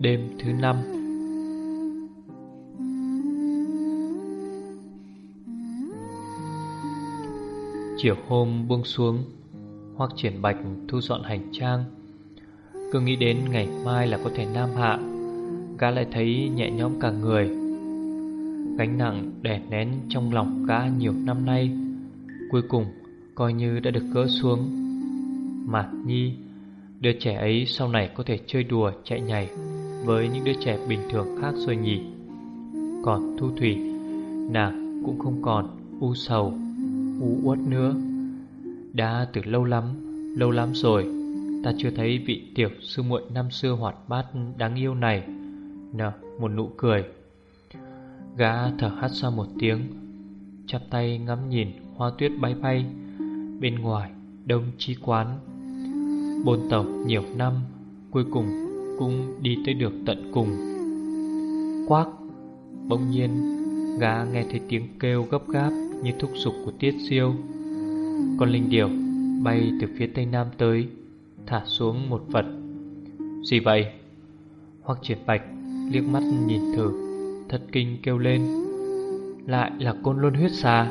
Đêm thứ năm. Chiều hôm buông xuống Hoặc triển bạch thu dọn hành trang. Cứ nghĩ đến ngày mai là có thể nam hạ, Gã lại thấy nhẹ nhõm cả người. Gánh nặng đè nén trong lòng gã nhiều năm nay, Cuối cùng coi như đã được gỡ xuống. Mạt Nhi, Đứa trẻ ấy sau này có thể chơi đùa, chạy nhảy với những đứa trẻ bình thường khác rồi nhỉ Còn Thu Thủy, Nàng cũng không còn u sầu, U uất nữa. Đã từ lâu lắm Lâu lắm rồi, Ta chưa thấy vị tiểu sư muội năm xưa hoạt bát đáng yêu này, Nở một nụ cười. Gã thở hắt ra một tiếng, Chắp tay ngắm nhìn hoa tuyết bay bay Bên ngoài đông chi quán. Bồn tàu nhiều năm, Cuối cùng cũng đi tới được tận cùng. Quác! Bỗng nhiên, gã nghe thấy tiếng kêu gấp gáp như thúc giục của tiết siêu. Con linh điểu bay từ phía tây nam tới, thả xuống một vật. Gì vậy? Hoặc triển bạch liếc mắt nhìn thử, thật kinh kêu lên. Lại là côn luân huyết xà.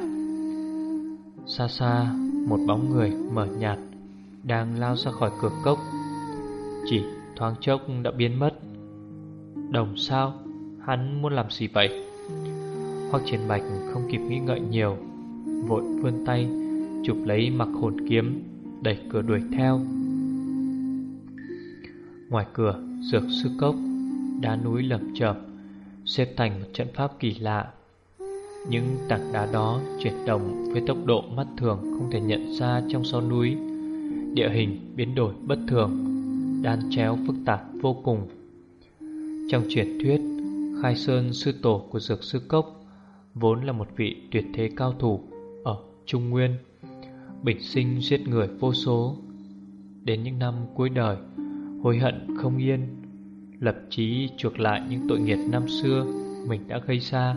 Xa xa, một bóng người mở nhạt, đang lao ra khỏi cửa cốc. Chỉ thoáng chốc đã biến mất. Đồng sao, Hắn muốn làm gì vậy? Hoặc triển bạch không kịp nghĩ ngợi nhiều, Vội vươn tay, Chụp lấy mặc hồn kiếm, Đẩy cửa đuổi theo. Ngoài cửa, Dược sư cốc, Đá núi lầm chợp Xếp thành một trận pháp kỳ lạ. Những tảng đá đó chuyển động với tốc độ mắt thường không thể nhận ra trong sau núi. Địa hình biến đổi bất thường đan chéo phức tạp vô cùng. Trong truyền thuyết, Khai Sơn sư tổ của Dược Sư Cốc vốn là một vị tuyệt thế cao thủ ở Trung Nguyên, bình sinh giết người vô số. Đến những năm cuối đời, hối hận không yên, lập chí chuộc lại những tội nghiệp năm xưa mình đã gây ra,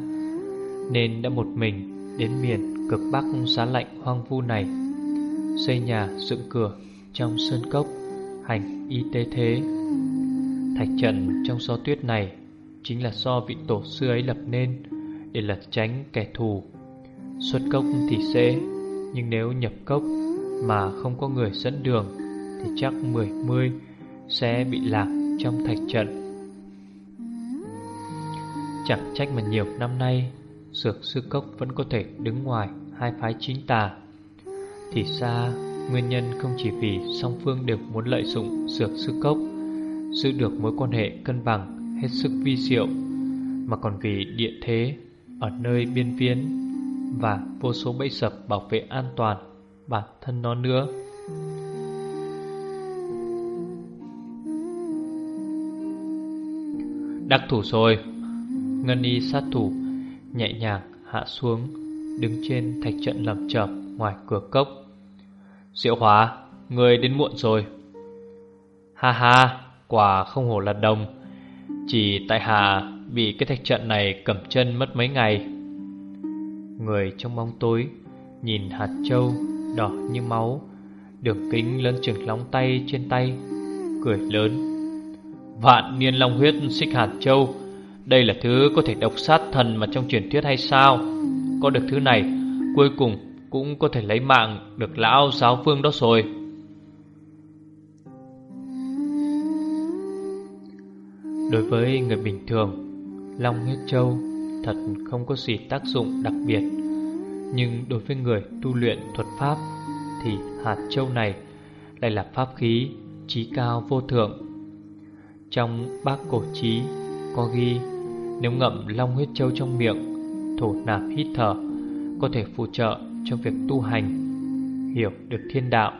nên đã một mình đến miền cực bắc giá lạnh hoang vu này, xây nhà dựng cửa trong sơn cốc hành y tế thế. Thạch trận trong gió tuyết này Chính là do vị tổ sư ấy lập nên Để lật tránh kẻ thù. Xuất cốc thì dễ, Nhưng nếu nhập cốc Mà không có người dẫn đường Thì chắc mười mươi Sẽ bị lạc trong thạch trận. Chẳng trách mà nhiều năm nay, Dược sư cốc vẫn có thể đứng ngoài Hai phái chính tà. Thì ra Nguyên nhân không chỉ vì song phương đều muốn lợi dụng dược sư cốc, Giữ được mối quan hệ cân bằng, hết sức vi diệu, Mà còn vì địa thế ở nơi biên viễn Và vô số bẫy sập bảo vệ an toàn bản thân nó nữa. Đắc thủ rồi. Ngân y sát thủ nhẹ nhàng hạ xuống, Đứng trên thạch trận lầm chập ngoài cửa cốc. Diệu Hóa, người đến muộn rồi. Ha ha, quả không hổ là đồng. Chỉ tại hạ bị cái thạch trận này cầm chân mất mấy ngày. Người trong bóng tối nhìn hạt châu đỏ như máu, đường kính lớn chừng lóng tay trên tay, cười lớn. Vạn niên long huyết xích hạt châu, đây là thứ có thể độc sát thần mà trong truyền thuyết hay sao? Có được thứ này, cuối cùng cũng có thể lấy mạng được lão giáo phương đó rồi. Đối với người bình thường, Long huyết châu thật không có gì tác dụng đặc biệt. Nhưng đối với người tu luyện thuật pháp thì hạt châu này lại là pháp khí trí cao vô thượng. Trong bác cổ trí có ghi nếu ngậm long huyết châu trong miệng, thổ nạp hít thở có thể phù trợ trong việc tu hành. Hiểu được thiên đạo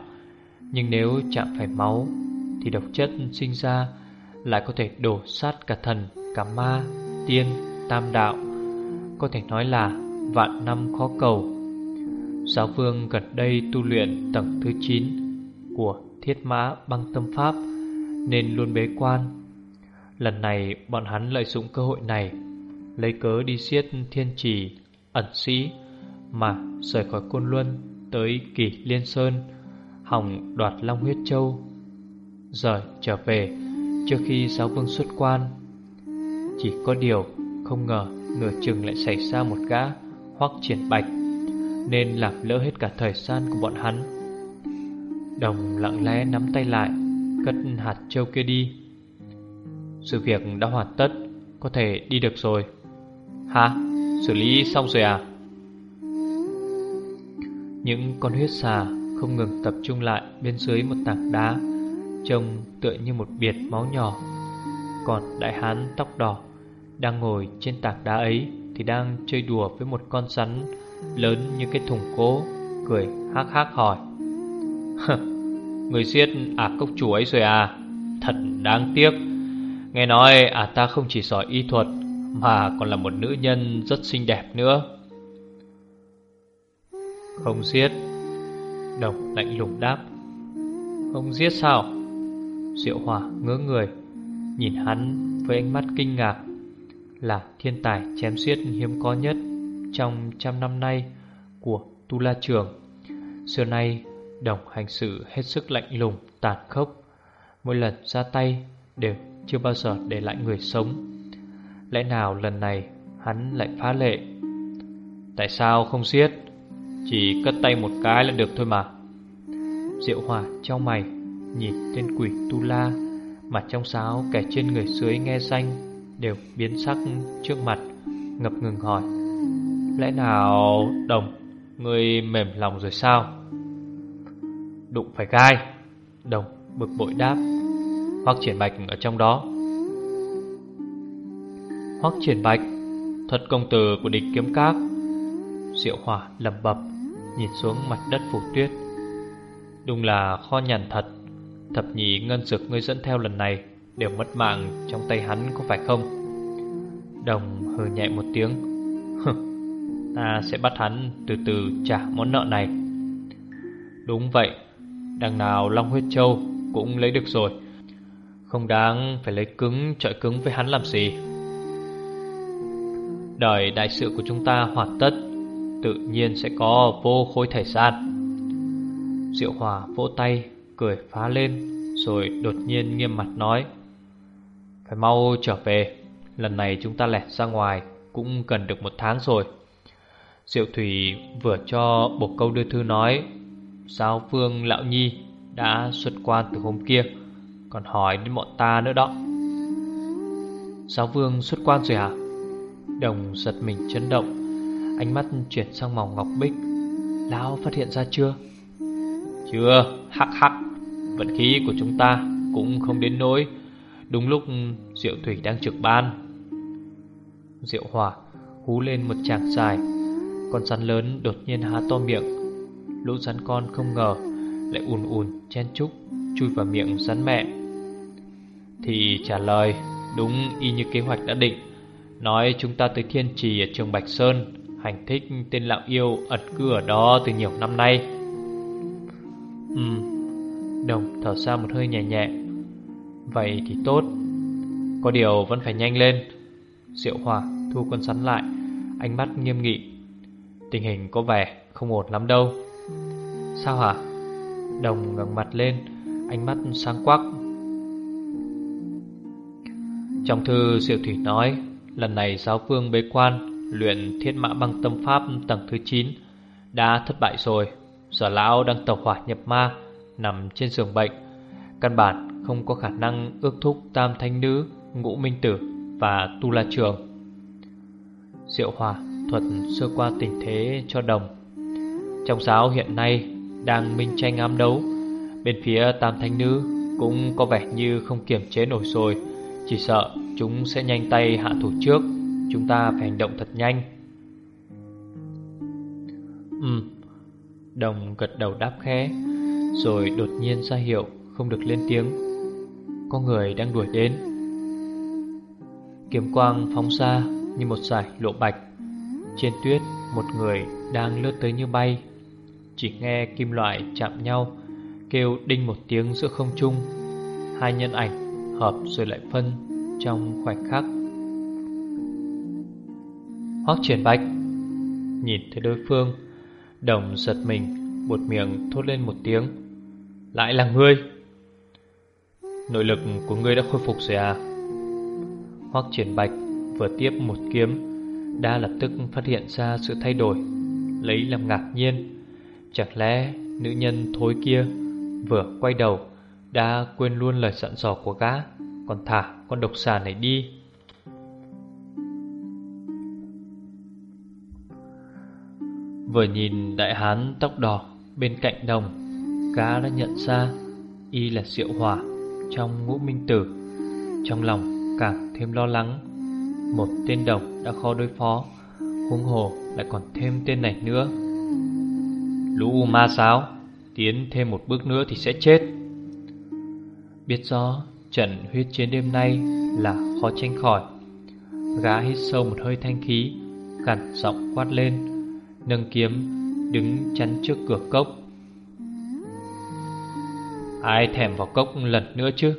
Nhưng nếu chạm phải máu Thì độc chất sinh ra Lại có thể đổ sát cả thần, cả ma, tiên, tam đạo. Có thể nói là vạn năm khó cầu. Giáo vương gần đây tu luyện tầng thứ 9 Của thiết mã băng tâm pháp Nên luôn bế quan. Lần này bọn hắn lợi dụng cơ hội này Lấy cớ đi giết thiên trì ẩn sĩ mà rời khỏi Côn Luân tới kỳ Liên Sơn Hỏng đoạt Long Huyết Châu Rồi trở về, trước khi giáo vương xuất quan, Chỉ có điều không ngờ nửa chừng lại xảy ra một gã hoắc triển bạch, Nên làm lỡ hết cả thời gian của bọn hắn Đồng lặng lẽ nắm tay lại, Cất hạt châu kia đi Sự việc đã hoàn tất, Có thể đi được rồi Hả? Xử lý xong rồi à? Những con huyết xà không ngừng tập trung lại bên dưới một tảng đá, Trông tựa như một biệt máu nhỏ. Còn đại hán tóc đỏ Đang ngồi trên tảng đá ấy Thì đang chơi đùa với một con rắn Lớn như cái thùng cố Cười hắc hắc hỏi. Người giết ả cốc chủ ấy rồi à? Thật đáng tiếc. Nghe nói ả ta không chỉ giỏi y thuật Mà còn là một nữ nhân rất xinh đẹp nữa. Không giết. Đồng lạnh lùng đáp. Không giết sao? Diệu hỏa ngỡ người, Nhìn hắn với ánh mắt kinh ngạc. Là thiên tài chém giết hiếm có nhất Trong trăm năm nay Của Tu La Trường. Xưa nay Đồng hành sự hết sức lạnh lùng, Tàn khốc. Mỗi lần ra tay đều chưa bao giờ để lại người sống. Lẽ nào lần này hắn lại phá lệ? Tại sao không giết? Chỉ cất tay một cái là được thôi mà. Diệu hỏa trong mày, Nhìn tên quỷ Tu La, Mặt trong sáo kẻ trên người dưới nghe xanh Đều biến sắc trước mặt, Ngập ngừng hỏi, Lẽ nào đồng Người mềm lòng rồi sao? Đụng phải gai, Đồng bực bội đáp. Hoặc triển bạch ở trong đó. Hoặc triển bạch Thuật công tử của địch kiếm các. Diệu hỏa lầm bập Nhìn xuống mặt đất phủ tuyết. Đúng là kho nhằn thật, Thập nhị ngân dược ngươi dẫn theo lần này Đều mất mạng trong tay hắn có phải không? Đồng hừ nhẹ một tiếng. Ta sẽ bắt hắn từ từ trả món nợ này. Đúng vậy, Đằng nào Long Huyết Châu cũng lấy được rồi. Không đáng phải lấy cứng trọi cứng với hắn làm gì. Đời đại sự của chúng ta hoàn tất Tự nhiên sẽ có vô khối thời gian Diệu Hòa vỗ tay, Cười phá lên, Rồi đột nhiên nghiêm mặt nói, Phải mau trở về, Lần này chúng ta lẹt ra ngoài Cũng cần được một tháng rồi. Diệu Thủy vừa cho bộ câu đưa thư nói, Giáo vương Lão Nhi đã xuất quan từ hôm kia, Còn hỏi đến bọn ta nữa đó. Giáo vương xuất quan rồi hả? Đồng giật mình chấn động. Ánh mắt chuyển sang màu ngọc bích. Lão phát hiện ra chưa? Chưa, hắc hắc. Vận khí của chúng ta cũng không đến nỗi. Đúng lúc Diệu Thủy đang trực ban. Diệu Hòa hú lên một tràng dài. Con rắn lớn đột nhiên há to miệng. Lũ rắn con không ngờ Lại ùn ùn chen chúc Chui vào miệng rắn mẹ. Thì trả lời Đúng y như kế hoạch đã định. Nói chúng ta tới thiên trì ở trường Bạch Sơn. Hành thích tên lão yêu ẩn cư ở đó từ nhiều năm nay. Ừ Đồng, thở ra một hơi nhẹ nhẹ. Vậy thì tốt. Có điều vẫn phải nhanh lên. Diệu Hòa thu con sắn lại, Ánh mắt nghiêm nghị. Tình hình có vẻ không ổn lắm đâu. Sao hả? Đồng ngẩng mặt lên, Ánh mắt sáng quắc. Trong thư Diệu Thủy nói, Lần này giáo phương bế quan Luyện thiết mã băng tâm pháp tầng thứ 9 Đã thất bại rồi. Giờ lão đang tàu hỏa nhập ma Nằm trên giường bệnh. Căn bản không có khả năng ước thúc Tam thanh nữ, ngũ minh tử Và tu la trường. Diệu hòa thuật sơ qua tình thế cho đồng. Trong giáo hiện nay Đang minh tranh ám đấu Bên phía tam thanh nữ Cũng có vẻ như không kiềm chế nổi rồi Chỉ sợ chúng sẽ nhanh tay hạ thủ trước. Chúng ta phải hành động thật nhanh. Ừ Đồng gật đầu đáp khẽ, Rồi đột nhiên ra hiệu Không được lên tiếng. Có người đang đuổi đến. Kiếm quang phóng ra như một sải lộ bạch. Trên tuyết, một người đang lướt tới như bay. Chỉ nghe kim loại chạm nhau, Kêu đinh một tiếng giữa không trung. Hai nhân ảnh hợp rồi lại phân trong khoảnh khắc. Hoác triển bạch Nhìn thấy đối phương, Đồng giật mình, Buột miệng thốt lên một tiếng. Lại là ngươi. Nội lực của ngươi đã khôi phục rồi à? Hoác triển bạch vừa tiếp một kiếm, Đã lập tức phát hiện ra sự thay đổi. Lấy làm ngạc nhiên, Chẳng lẽ nữ nhân thối kia Vừa quay đầu Đã quên luôn lời dặn dò của gã, Còn thả con độc xà này đi? Vừa nhìn đại hán tóc đỏ bên cạnh đồng Gã đã nhận ra Y là diệu hỏa trong ngũ minh tử. Trong lòng càng thêm lo lắng, Một tên đồng đã khó đối phó, Huống hồ lại còn thêm tên này nữa. Lũ ma sáo, Tiến thêm một bước nữa thì sẽ chết. Biết rõ trận huyết chiến đêm nay là khó tránh khỏi, Gã hít sâu một hơi thanh khí Gằn giọng quát lên. Nâng kiếm, đứng chắn trước cửa cốc. Ai thèm vào cốc lần nữa chứ?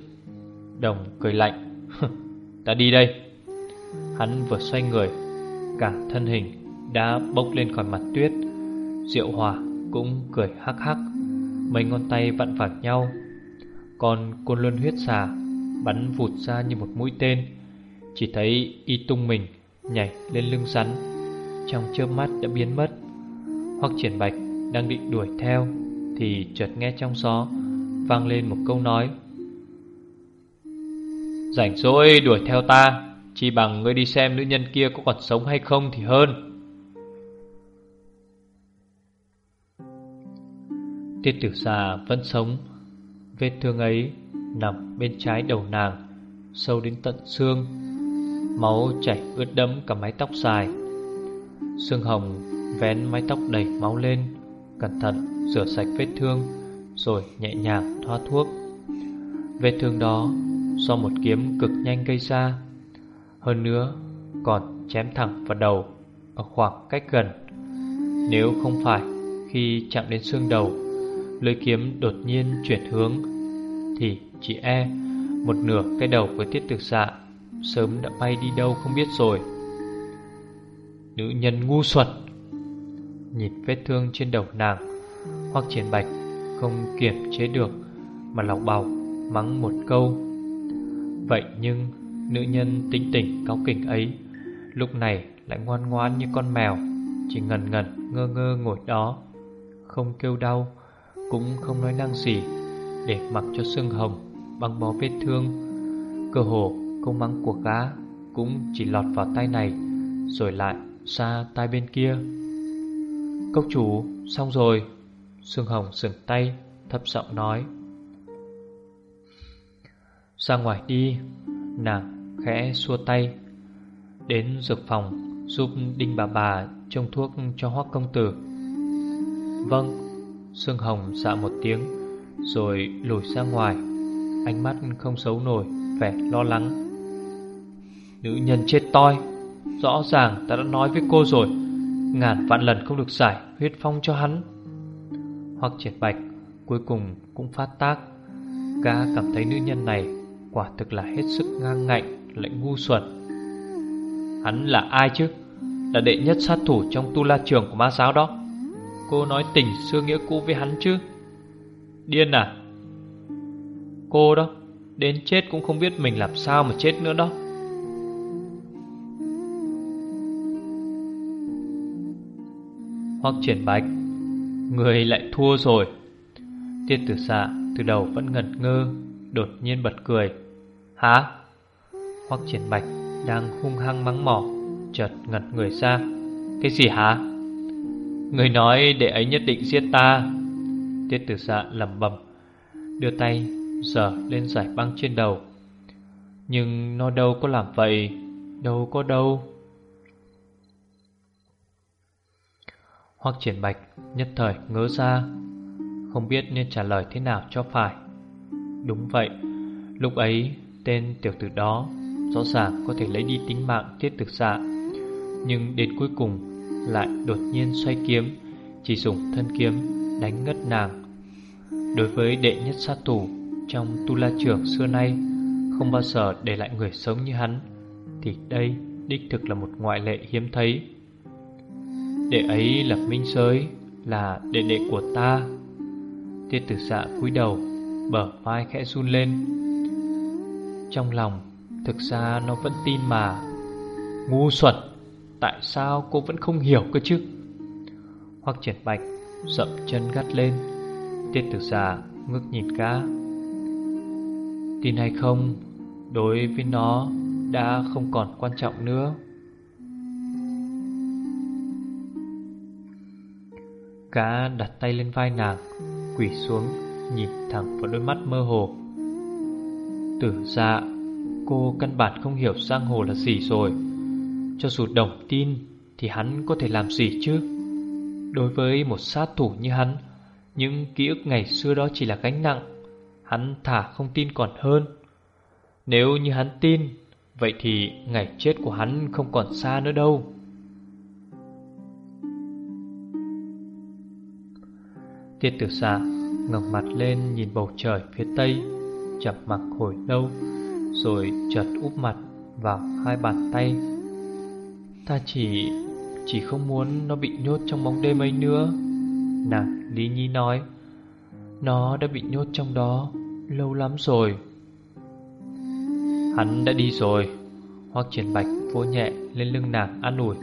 Đồng cười lạnh. Ta đi đây. Hắn vừa xoay người, Cả thân hình đã bốc lên khỏi mặt tuyết. Diệu hòa cũng cười hắc hắc, Mấy ngón tay vặn vặt nhau. Còn côn luân huyết xà Bắn vụt ra như một mũi tên, Chỉ thấy y tung mình Nhảy lên lưng rắn, Trong chớp mắt đã biến mất. Hoặc triển bạch đang định đuổi theo, Thì chợt nghe trong gió Vang lên một câu nói. Rảnh rỗi đuổi theo ta Chỉ bằng ngươi đi xem nữ nhân kia có còn sống hay không thì hơn. Tiết tử già vẫn sống, Vết thương ấy nằm bên trái đầu nàng, Sâu đến tận xương. Máu chảy ướt đẫm cả mái tóc dài. Sương hồng vén mái tóc đầy máu lên, Cẩn thận rửa sạch vết thương, Rồi nhẹ nhàng thoa thuốc. Vết thương đó do một kiếm cực nhanh gây ra. Hơn nữa, còn chém thẳng vào đầu Ở khoảng cách gần. Nếu không phải khi chạm đến xương đầu, Lưỡi kiếm đột nhiên chuyển hướng, Thì chỉ e Một nửa cái đầu của tiết tử xạ Sớm đã bay đi đâu không biết rồi. Nữ nhân ngu xuẩn Nhìn vết thương trên đầu nàng. Hoặc triển bạch Không kiềm chế được, Mà lọc bào mắng một câu. Vậy nhưng, nữ nhân tính tỉnh cao kỉnh ấy, Lúc này lại ngoan ngoan như con mèo, Chỉ ngần ngần ngơ ngơ ngồi đó, Không kêu đau, Cũng không nói năng gì, Để mặc cho sưng hồng Băng bó vết thương. Cơ hồ câu mắng của gã Cũng chỉ lọt vào tay này, Rồi lại xa tay bên kia. Cốc chủ xong rồi. Sương Hồng sừng tay, Thấp giọng nói. Ra ngoài đi, Nàng khẽ xua tay. Đến dược phòng, Giúp Đinh bà bà trông thuốc cho hoác công tử. Vâng Sương Hồng dạ một tiếng, Rồi lùi ra ngoài. Ánh mắt không xấu nổi, Vẻ lo lắng. Nữ nhân chết toi, Rõ ràng ta đã nói với cô rồi. Ngàn vạn lần không được giải huyết phong cho hắn. Hoặc triệt bạch Cuối cùng cũng phát tác. Gã cảm thấy nữ nhân này Quả thực là hết sức ngang ngạnh, Lại ngu xuẩn. Hắn là ai chứ? Là đệ nhất sát thủ trong tu la trường của ma giáo đó. Cô nói tình xưa nghĩa cũ với hắn chứ? Điên à? Cô đó, Đến chết cũng không biết mình làm sao mà chết nữa đó. Hoặc triển bạch. Người lại thua rồi. Tiết tử xạ từ đầu vẫn ngẩn ngơ, Đột nhiên bật cười. Hả? Hoắc triển bạch đang hung hăng mắng mỏ, Chợt ngật người ra. Cái gì hả? Người nói để ấy nhất định giết ta. Tiết tử xạ lầm bầm Đưa tay Giờ lên giải băng trên đầu. Nhưng nó đâu có làm vậy, Đâu có đâu. Hoắc triển bạch, nhất thời ngớ ra. Không biết nên trả lời thế nào cho phải. Đúng vậy, Lúc ấy tên tiểu tử đó Rõ ràng có thể lấy đi tính mạng tiết thực dạ Nhưng đến cuối cùng Lại đột nhiên xoay kiếm, Chỉ dùng thân kiếm đánh ngất nàng. Đối với đệ nhất sát thủ Trong tu la trưởng xưa nay, Không bao giờ để lại người sống như hắn, Thì đây đích thực là một ngoại lệ hiếm thấy. Đệ ấy là minh Sới Là đệ đệ của ta. Tiết tử xạ cúi đầu, Bờ vai khẽ run lên. Trong lòng, Thực ra nó vẫn tin mà. Ngu xuẩn, Tại sao cô vẫn không hiểu cơ chứ? Hoặc triển bạch Dậm chân gắt lên. Tiết tử xạ ngước nhìn cá Tin hay không, Đối với nó Đã không còn quan trọng nữa. Cá đặt tay lên vai nàng Quỷ xuống, Nhìn thẳng vào đôi mắt mơ hồ. Tử dạ Cô căn bản không hiểu giang hồ là gì rồi. Cho dù đồng tin Thì hắn có thể làm gì chứ? Đối với một sát thủ như hắn, Những ký ức ngày xưa đó chỉ là gánh nặng. Hắn thả không tin còn hơn. Nếu như hắn tin, Vậy thì ngày chết của hắn không còn xa nữa đâu. Tiết tử xạ ngẩng mặt lên nhìn bầu trời phía tây Chập mặc hồi lâu Rồi chợt úp mặt vào hai bàn tay. Ta chỉ... chỉ không muốn nó bị nhốt trong bóng đêm ấy nữa Nàng Lý Nhi nói. Nó đã bị nhốt trong đó lâu lắm rồi. Hắn đã đi rồi. Hoác triển bạch vỗ nhẹ lên lưng nàng an ủi.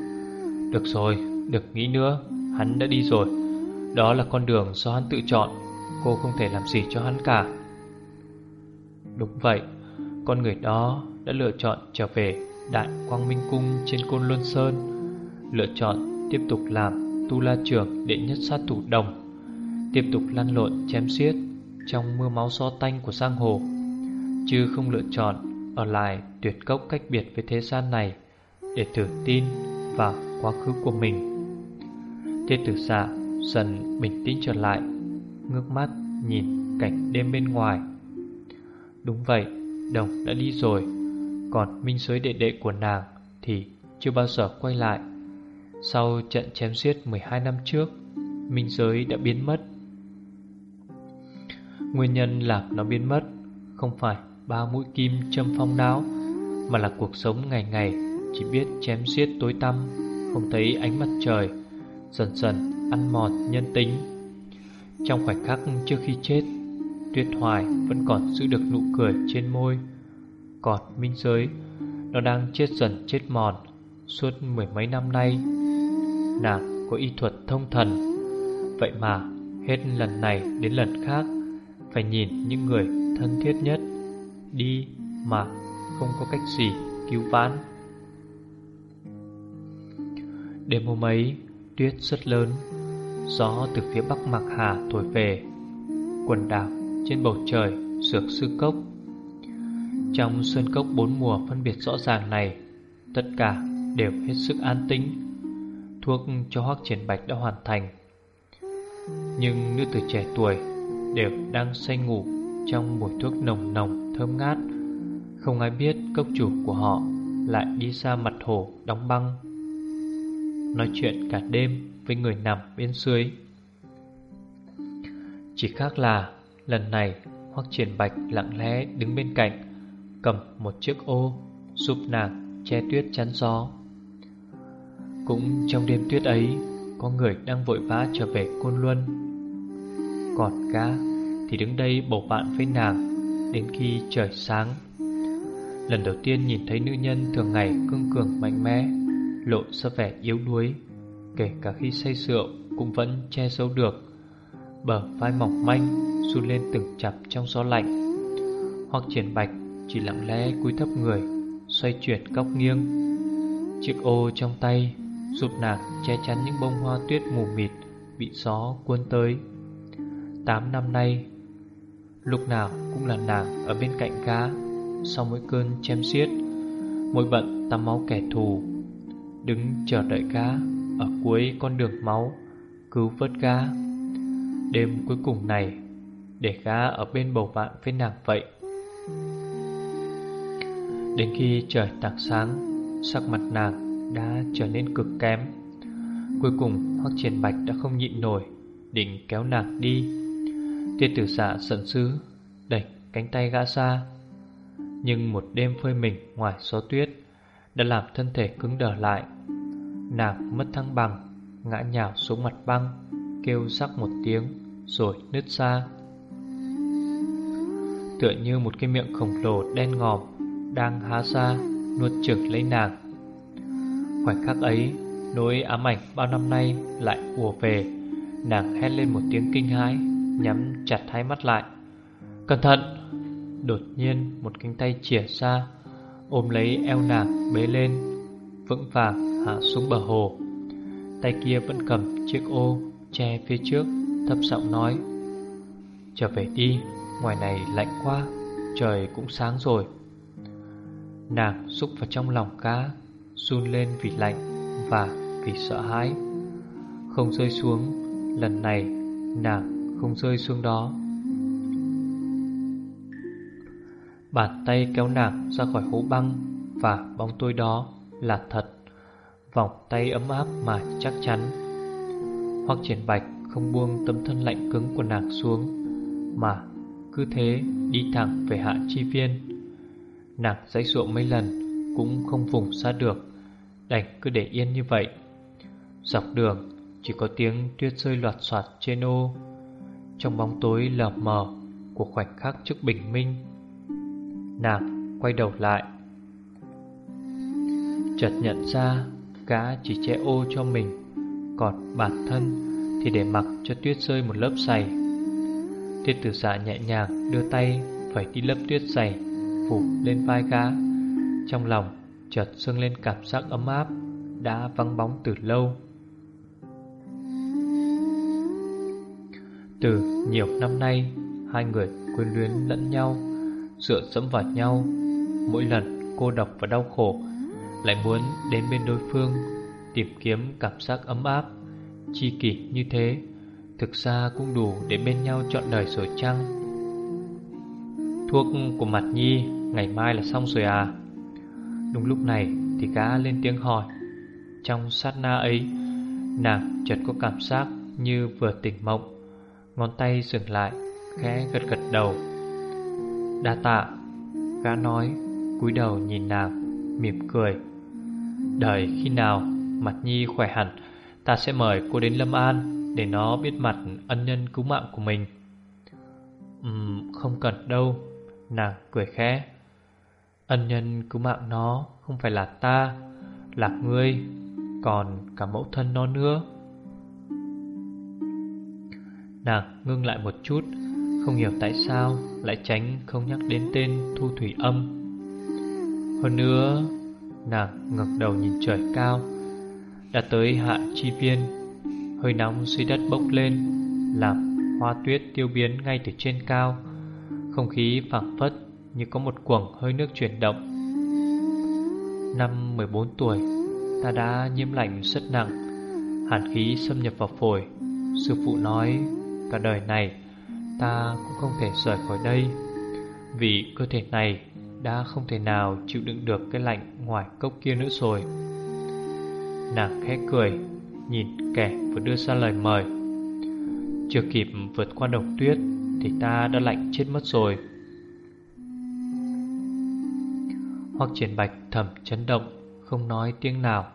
Được rồi, được nghĩ nữa Hắn đã đi rồi. Đó là con đường do hắn tự chọn, Cô không thể làm gì cho hắn cả. Đúng vậy, Con người đó đã lựa chọn trở về Đại Quang Minh Cung trên Côn Luân Sơn, Lựa chọn tiếp tục làm Tu La Trưởng đệ nhất sát thủ đồng, Tiếp tục lăn lộn chém xiết Trong mưa máu so tanh của giang hồ, Chứ không lựa chọn Ở lại tuyệt cốc cách biệt với thế gian này Để thử tin vào quá khứ của mình. Thế tử xạ dần bình tĩnh trở lại Ngước mắt nhìn cảnh đêm bên ngoài. Đúng vậy, đồng đã đi rồi Còn minh giới đệ đệ của nàng Thì chưa bao giờ quay lại. Sau trận chém giết 12 năm trước Minh giới đã biến mất. Nguyên nhân làm nó biến mất Không phải ba mũi kim châm phong não Mà là cuộc sống ngày ngày Chỉ biết chém giết tối tăm Không thấy ánh mặt trời Dần dần ăn mòn nhân tính. Trong khoảnh khắc trước khi chết, Tuyết Hoài vẫn còn giữ được nụ cười trên môi. Còn Minh Giới, Nó đang chết dần chết mòn. Suốt mười mấy năm nay, Nàng có y thuật thông thần. Vậy mà hết lần này đến lần khác, Phải nhìn những người thân thiết nhất Đi mà không có cách gì cứu vãn. Đêm hôm ấy, Tuyết rất lớn. Gió từ phía bắc Mạc Hà thổi về. Quần đảo trên bầu trời Sược sư cốc. Trong sơn cốc bốn mùa phân biệt rõ ràng này, Tất cả đều hết sức an tĩnh. Thuốc cho hoác triển bạch đã hoàn thành. Nhưng nữ tử trẻ tuổi Đều đang say ngủ Trong mùi thuốc nồng nồng, thơm ngát. Không ai biết cốc chủ của họ Lại đi ra mặt hồ đóng băng. Nói chuyện cả đêm với người nằm bên dưới. Chỉ khác là lần này Hoắc triển bạch lặng lẽ đứng bên cạnh, Cầm một chiếc ô Giúp nàng che tuyết chắn gió. Cũng trong đêm tuyết ấy, Có người đang vội vã trở về Côn Luân. Còn cá thì đứng đây bầu bạn với nàng Đến khi trời sáng. Lần đầu tiên nhìn thấy nữ nhân thường ngày cương cường mạnh mẽ, Lộ ra vẻ yếu đuối. Kể cả khi say rượu Cũng vẫn che giấu được. Bờ vai mỏng manh Run lên từng chập trong gió lạnh. Hoặc triển bạch Chỉ lặng lẽ cúi thấp người, Xoay chuyển góc nghiêng. Chiếc ô trong tay Giúp nàng che chắn những bông hoa tuyết mù mịt Bị gió cuốn tới. Tám năm nay, Lúc nào cũng là nàng ở bên cạnh cá Sau mỗi cơn chém xiết Mỗi bận tắm máu kẻ thù, Đứng chờ đợi cá ở cuối con đường máu, Cứu vớt gã. Đêm cuối cùng này, Để gã ở bên bầu bạn với nàng vậy. Đến khi trời tảng sáng, Sắc mặt nàng đã trở nên cực kém. Cuối cùng, Hoắc Triển Bạch đã không nhịn nổi, Định kéo nàng đi. Tiết tử xạ giận dữ, Đẩy cánh tay gã xa Nhưng một đêm phơi mình ngoài gió tuyết, Đã làm thân thể cứng đờ lại. Nàng mất thăng bằng, Ngã nhào xuống mặt băng, Kêu sắc một tiếng, Rồi nứt ra. Tựa như một cái miệng khổng lồ đen ngòm Đang há ra, Nuốt chửng lấy nàng. Khoảnh khắc ấy, Nỗi ám ảnh bao năm nay lại ùa về. Nàng hét lên một tiếng kinh hãi, Nhắm chặt hai mắt lại. Cẩn thận! Đột nhiên một cánh tay chìa ra, Ôm lấy eo nàng bế lên, Vững vàng hạ xuống bờ hồ. Tay kia vẫn cầm chiếc ô Che phía trước, Thấp giọng nói, Trở về đi, Ngoài này lạnh quá, Trời cũng sáng rồi. Nàng xúc vào trong lòng cá, Run lên vì lạnh Và vì sợ hãi. Không rơi xuống, Lần này nàng không rơi xuống đó. Bàn tay kéo nàng ra khỏi hố băng Và bóng tối đó là thật. Vòng tay ấm áp mà chắc chắn. Hoặc triển bạch không buông tấm thân lạnh cứng của nàng xuống, Mà cứ thế đi thẳng về hạ chi viên. Nàng dãy ruộng mấy lần Cũng không vùng xa được, Đành cứ để yên như vậy. Dọc đường, chỉ có tiếng tuyết rơi loạt soạt trên ô. Trong bóng tối lờ mờ Của khoảnh khắc trước bình minh, Nàng quay đầu lại, Chợt nhận ra Gã chỉ che ô cho mình Còn bản thân Thì để mặc cho tuyết rơi một lớp dày. Tiết tử giả nhẹ nhàng đưa tay Phải đi lớp tuyết dày, Phủ lên vai gã. Trong lòng, chợt dâng lên cảm giác ấm áp Đã vắng bóng từ lâu. Từ nhiều năm nay, Hai người quyến luyến lẫn nhau, Dựa dẫm vào nhau. Mỗi lần cô độc và đau khổ lại muốn đến bên đối phương, Tìm kiếm cảm giác ấm áp, Chi kỷ như thế, Thực ra cũng đủ để bên nhau chọn đời rồi chăng? Thuốc của mặt nhi, Ngày mai là xong rồi à? Đúng lúc này thì gã lên tiếng hỏi. Trong sát na ấy, Nàng chợt có cảm giác như vừa tỉnh mộng, Ngón tay dừng lại, Khẽ gật gật đầu. Đa tạ, Gã nói, cúi đầu nhìn nàng, Mỉm cười. Đời khi nào Mặt Nhi khỏe hẳn Ta sẽ mời cô đến Lâm An Để nó biết mặt ân nhân cứu mạng của mình. Uhm, Không cần đâu Nàng cười khẽ. Ân nhân cứu mạng nó Không phải là ta Là ngươi Còn cả mẫu thân nó nữa. Nàng ngưng lại một chút Không hiểu tại sao Lại tránh không nhắc đến tên Thu Thủy Âm. Hơn nữa Nàng ngẩng đầu nhìn trời cao. Đã tới hạ chi viên. Hơi nóng dưới đất bốc lên, Làm hoa tuyết tiêu biến ngay từ trên cao. Không khí phảng phất Như có một cuồng hơi nước chuyển động. Năm 14 tuổi, Ta đã nhiễm lạnh rất nặng. Hàn khí xâm nhập vào phổi. Sư phụ nói, Cả đời này ta cũng không thể rời khỏi đây. Vì cơ thể này đã không thể nào chịu đựng được cái lạnh ngoài cốc kia nữa rồi. Nàng khẽ cười, Nhìn kẻ vừa đưa ra lời mời. Chưa kịp vượt qua đồng tuyết Thì ta đã lạnh chết mất rồi. Hoặc triển bạch thầm chấn động, Không nói tiếng nào.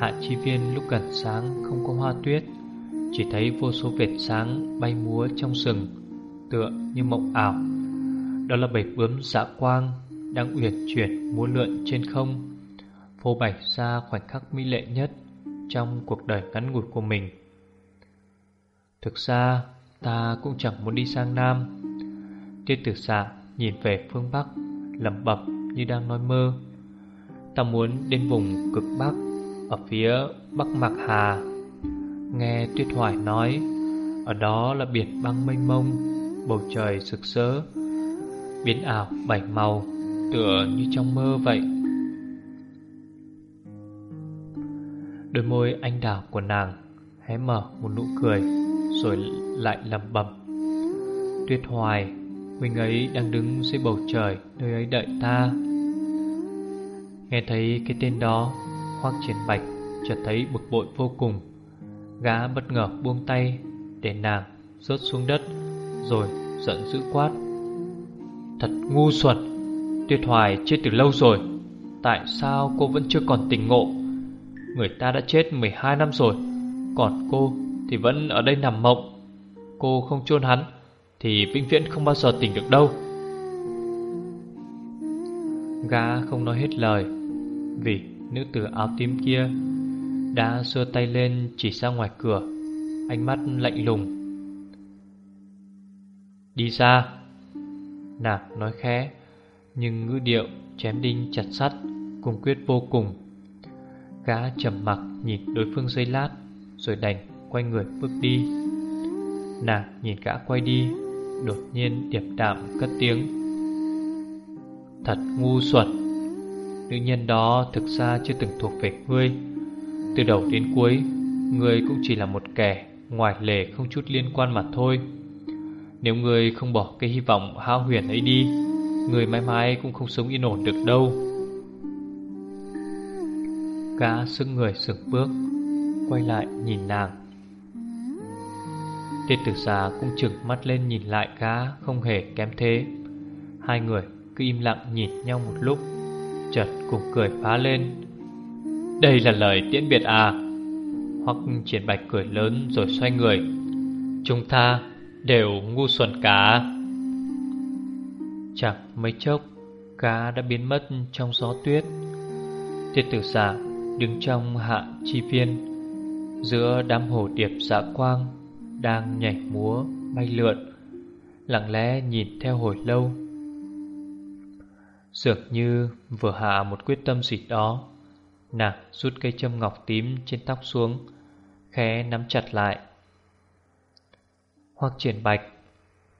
Hạ chi viên lúc gần sáng không có hoa tuyết, chỉ thấy vô số vệt sáng bay múa trong rừng, Tựa như mộng ảo. Đó là bảy bướm dạ quang Đang uyển chuyển múa lượn trên không, Phô bày ra khoảnh khắc mỹ lệ nhất Trong cuộc đời ngắn ngủi của mình. Thực ra, ta cũng chẳng muốn đi sang Nam. Tiết tử dạ nhìn về phương Bắc, lẩm bẩm như đang nói mơ. Ta muốn đến vùng cực Bắc, Ở phía Bắc Mạc Hà. Nghe Tuyết Hoài nói, Ở đó là biển băng mênh mông, Bầu trời rực rỡ. Biến ảo, bảy màu, Tựa như trong mơ vậy. Đôi môi anh đào của nàng Hé mở một nụ cười Rồi lại lẩm bẩm. Tuyết Hoài Huynh ấy đang đứng dưới bầu trời, Nơi ấy đợi ta. Nghe thấy cái tên đó, Hoác triển bạch chợt thấy bực bội vô cùng. Gã bất ngờ buông tay Để nàng rớt xuống đất, Rồi giận dữ quát. Thật ngu xuẩn. Tuyệt hoài chết từ lâu rồi. Tại sao cô vẫn chưa còn tỉnh ngộ? Người ta đã chết 12 năm rồi. Còn cô thì vẫn ở đây nằm mộng. Cô không chôn hắn Thì vĩnh viễn không bao giờ tỉnh được đâu. Gã không nói hết lời, Vì nữ tử áo tím kia Đã xưa tay lên chỉ ra ngoài cửa, Ánh mắt lạnh lùng. Đi ra. Nàng nói khẽ, Nhưng ngữ điệu chém đinh chặt sắt Cùng quyết vô cùng. Gã trầm mặc nhìn đối phương giây lát, Rồi đành quay người bước đi. Nàng nhìn gã quay đi, Đột nhiên điệp đạm cất tiếng. Thật ngu xuẩn, Nữ nhân đó thực ra chưa từng thuộc về ngươi. Từ đầu đến cuối, Ngươi cũng chỉ là một kẻ Ngoài lề không chút liên quan mà thôi. Nếu ngươi không bỏ cái hy vọng hao huyền ấy đi Ngươi mãi mãi cũng không sống yên ổn được đâu. Cá sững người sững bước, Quay lại nhìn nàng. Tiết tử già cũng chừng mắt lên nhìn lại cá Không hề kém thế. Hai người cứ im lặng nhìn nhau một lúc, Chợt cùng cười phá lên. Đây là lời tiễn biệt à? Hoặc triển bạch cười lớn rồi xoay người. Chúng ta đều ngu xuẩn cả. Chẳng mấy chốc, Cá đã biến mất trong gió tuyết. Tiết tử giả đứng trong hạ chi viên, Giữa đám hồ điệp dạ quang Đang nhảy múa, bay lượn, Lặng lẽ nhìn theo hồi lâu. Dường như vừa hạ một quyết tâm gì đó, Nàng rút cây châm ngọc tím trên tóc xuống, Khẽ nắm chặt lại. Hoặc triển bạch.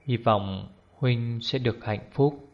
Hy vọng Huynh sẽ được hạnh phúc.